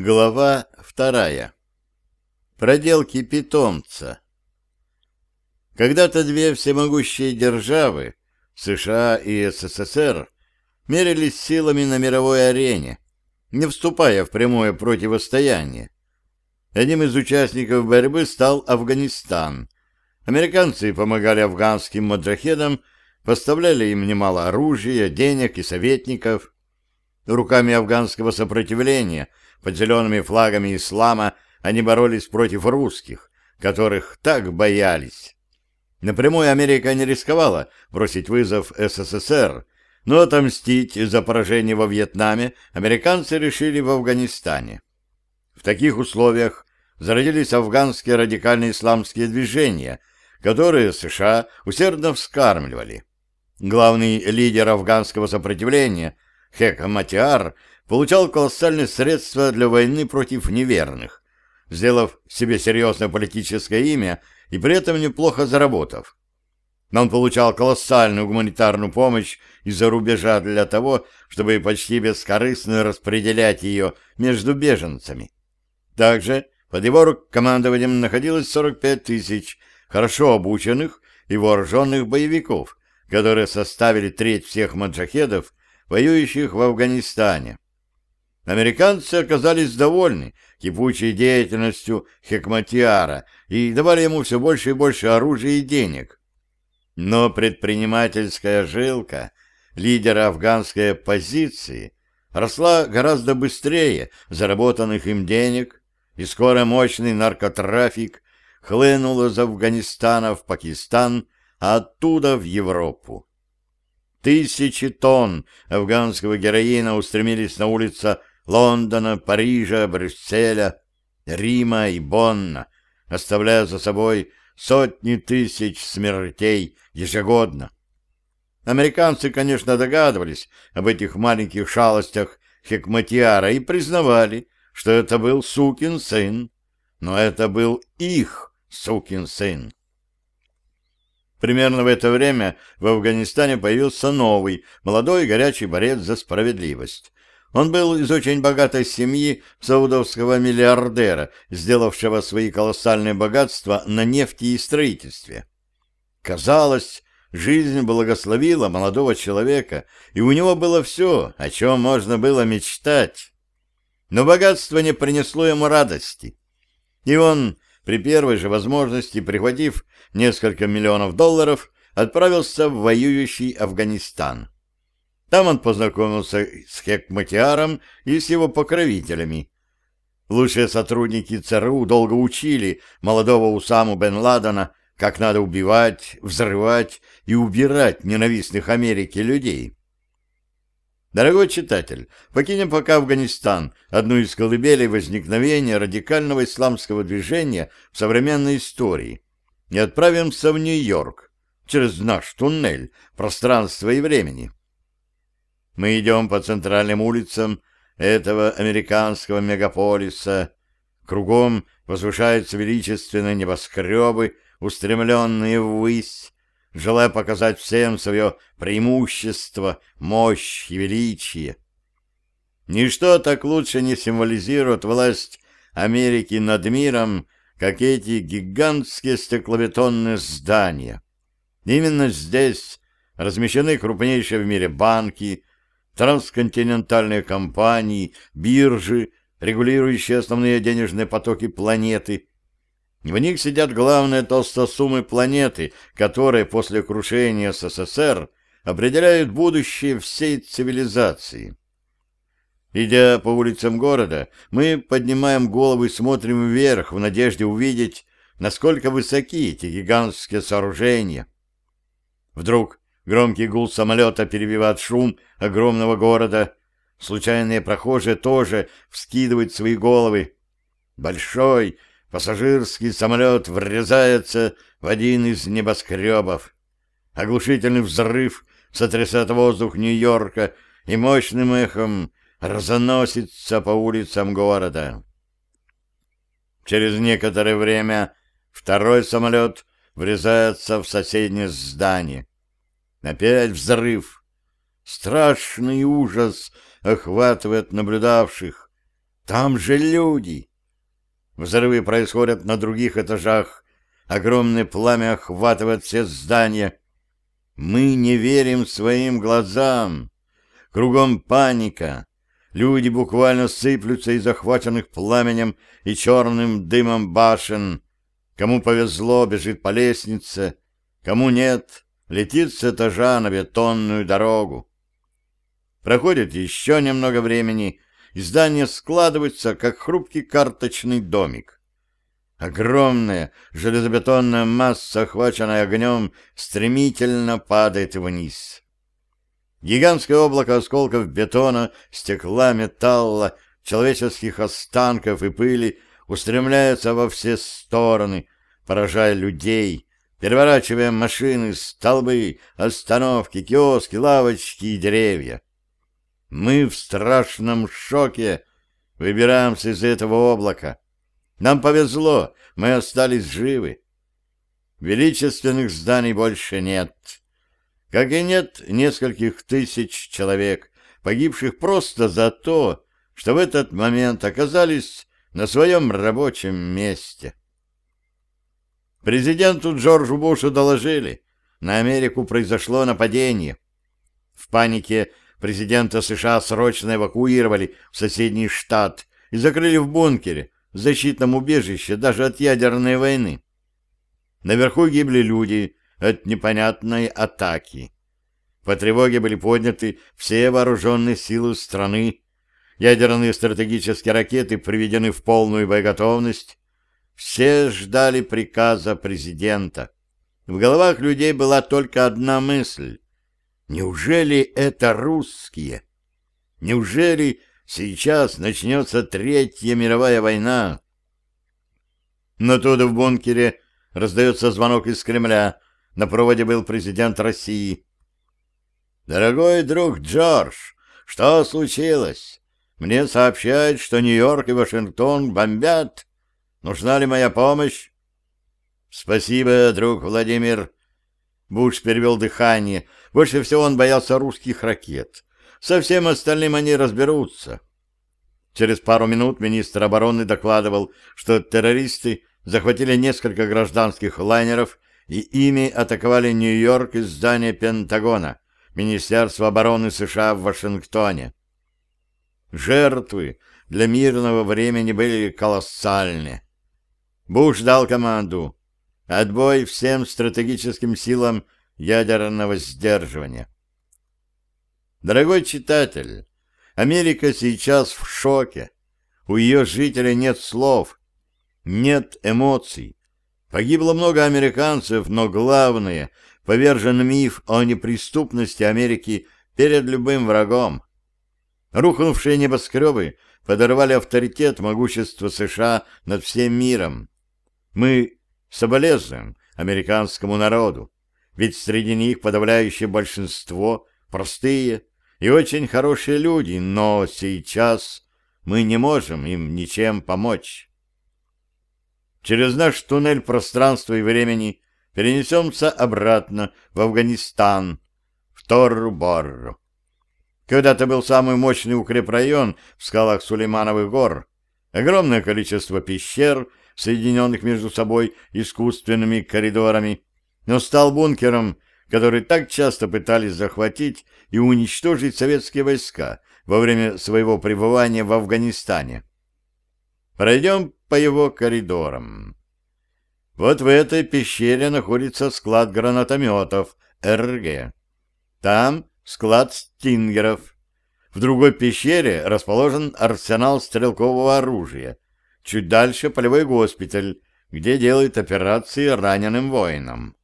Глава вторая. Проделки питомца. Когда-то две всемогущие державы, США и СССР, мерились силами на мировой арене, не вступая в прямое противостояние. Одним из участников борьбы стал Афганистан. Американцы помогали афганским маджахедам, поставляли им немало оружия, денег и советников. Руками афганского сопротивления – под зелеными флагами ислама они боролись против русских, которых так боялись. Напрямую Америка не рисковала бросить вызов СССР, но отомстить за поражение во Вьетнаме американцы решили в Афганистане. В таких условиях зародились афганские радикальные исламские движения, которые США усердно вскармливали. Главный лидер афганского сопротивления, Хек Матиар, получал колоссальные средства для войны против неверных, сделав себе серьезное политическое имя и при этом неплохо заработав. Но он получал колоссальную гуманитарную помощь из-за рубежа для того, чтобы почти бескорыстно распределять ее между беженцами. Также под его командованием находилось 45 тысяч хорошо обученных и вооруженных боевиков, которые составили треть всех маджахедов, воюющих в Афганистане. Американцы оказались довольны кипучей деятельностью Хекматиара и давали ему все больше и больше оружия и денег. Но предпринимательская жилка лидера афганской оппозиции росла гораздо быстрее заработанных им денег, и скоро мощный наркотрафик хлынул из Афганистана в Пакистан, а оттуда в Европу. Тысячи тонн афганского героина устремились на улицы Лондона, Парижа, Брюсселя, Рима и Бонна, оставляя за собой сотни тысяч смертей ежегодно. Американцы, конечно, догадывались об этих маленьких шалостях Хекматиара и признавали, что это был сукин сын, но это был их сукин сын. Примерно в это время в Афганистане появился новый, молодой горячий борец за справедливость. Он был из очень богатой семьи саудовского миллиардера, сделавшего свои колоссальные богатства на нефти и строительстве. Казалось, жизнь благословила молодого человека, и у него было все, о чем можно было мечтать. Но богатство не принесло ему радости. И он, при первой же возможности, прихватив несколько миллионов долларов, отправился в воюющий Афганистан. Там он познакомился с Хекматиаром и с его покровителями. Лучшие сотрудники ЦРУ долго учили молодого Усаму бен Ладена, как надо убивать, взрывать и убирать ненавистных Америке людей. Дорогой читатель, покинем пока Афганистан, одну из колыбелей возникновения радикального исламского движения в современной истории, и отправимся в Нью-Йорк через наш туннель пространства и времени. Мы идем по центральным улицам этого американского мегаполиса. Кругом возвышаются величественные небоскребы, устремленные ввысь, желая показать всем свое преимущество, мощь и величие. Ничто так лучше не символизирует власть Америки над миром, как эти гигантские стеклобетонные здания. Именно здесь размещены крупнейшие в мире банки, трансконтинентальные компании, биржи, регулирующие основные денежные потоки планеты. В них сидят главные толстосумы планеты, которые после крушения СССР определяют будущее всей цивилизации. Идя по улицам города, мы поднимаем головы и смотрим вверх в надежде увидеть, насколько высоки эти гигантские сооружения. Вдруг Громкий гул самолета перебивает шум огромного города. Случайные прохожие тоже вскидывают свои головы. Большой пассажирский самолет врезается в один из небоскребов. Оглушительный взрыв сотрясает воздух Нью-Йорка и мощным эхом разносится по улицам города. Через некоторое время второй самолет врезается в соседнее здание. Опять взрыв. Страшный ужас охватывает наблюдавших. Там же люди! Взрывы происходят на других этажах. Огромное пламя охватывает все здания. Мы не верим своим глазам. Кругом паника. Люди буквально сыплются из захваченных пламенем и черным дымом башен. Кому повезло, бежит по лестнице, кому нет, летит с этажа на бетонную дорогу. Проходит еще немного времени, и здание складывается, как хрупкий карточный домик. Огромная железобетонная масса, охваченная огнем, стремительно падает вниз. Гигантское облако осколков бетона, стекла, металла, человеческих останков и пыли устремляется во все стороны, поражая людей, переворачивая машины, столбы, остановки, киоски, лавочки и деревья. Мы в страшном шоке выбираемся из этого облака. Нам повезло, мы остались живы. Величественных зданий больше нет. Как и нет нескольких тысяч человек, погибших просто за то, что в этот момент оказались на своем рабочем месте. Президенту Джорджу Бушу доложили, на Америку произошло нападение. В панике президента США срочно эвакуировали в соседний штат и закрыли в бункере, в защитном убежище даже от ядерной войны. Наверху гибли люди от непонятной атаки. По тревоге были подняты все вооруженные силы страны, ядерные стратегические ракеты приведены в полную боеготовность. Все ждали приказа президента. В головах людей была только одна мысль Неужели это русские? Неужели сейчас начнется Третья мировая война? Но тут в бункере раздается звонок из Кремля. На проводе был президент России. «Дорогой друг Джордж, что случилось? Мне сообщают, что Нью-Йорк и Вашингтон бомбят. Нужна ли моя помощь?» «Спасибо, друг Владимир». Буш перевел дыхание, больше всего он боялся русских ракет. Со всем остальным они разберутся. Через пару минут министр обороны докладывал, что террористы захватили несколько гражданских лайнеров и ими атаковали Нью-Йорк из здания Пентагона, Министерства обороны США в Вашингтоне. Жертвы для мирного времени были колоссальны. Буш дал команду «Отбой всем стратегическим силам ядерного сдерживания. Дорогой читатель, Америка сейчас в шоке. У ее жителей нет слов, нет эмоций. Погибло много американцев, но главное, повержен миф о неприступности Америки перед любым врагом. Рухнувшие небоскребы подорвали авторитет могущества США над всем миром. Мы соболезнуем американскому народу ведь среди них подавляющее большинство простые и очень хорошие люди, но сейчас мы не можем им ничем помочь. Через наш туннель пространства и времени перенесемся обратно в Афганистан, в Торру-Борру. Когда-то был самый мощный укрепрайон в скалах Сулеймановых гор, огромное количество пещер, соединенных между собой искусственными коридорами, но стал бункером, который так часто пытались захватить и уничтожить советские войска во время своего пребывания в Афганистане. Пройдем по его коридорам. Вот в этой пещере находится склад гранатометов РГ. Там склад стингеров. В другой пещере расположен арсенал стрелкового оружия. Чуть дальше полевой госпиталь, где делают операции раненым воинам.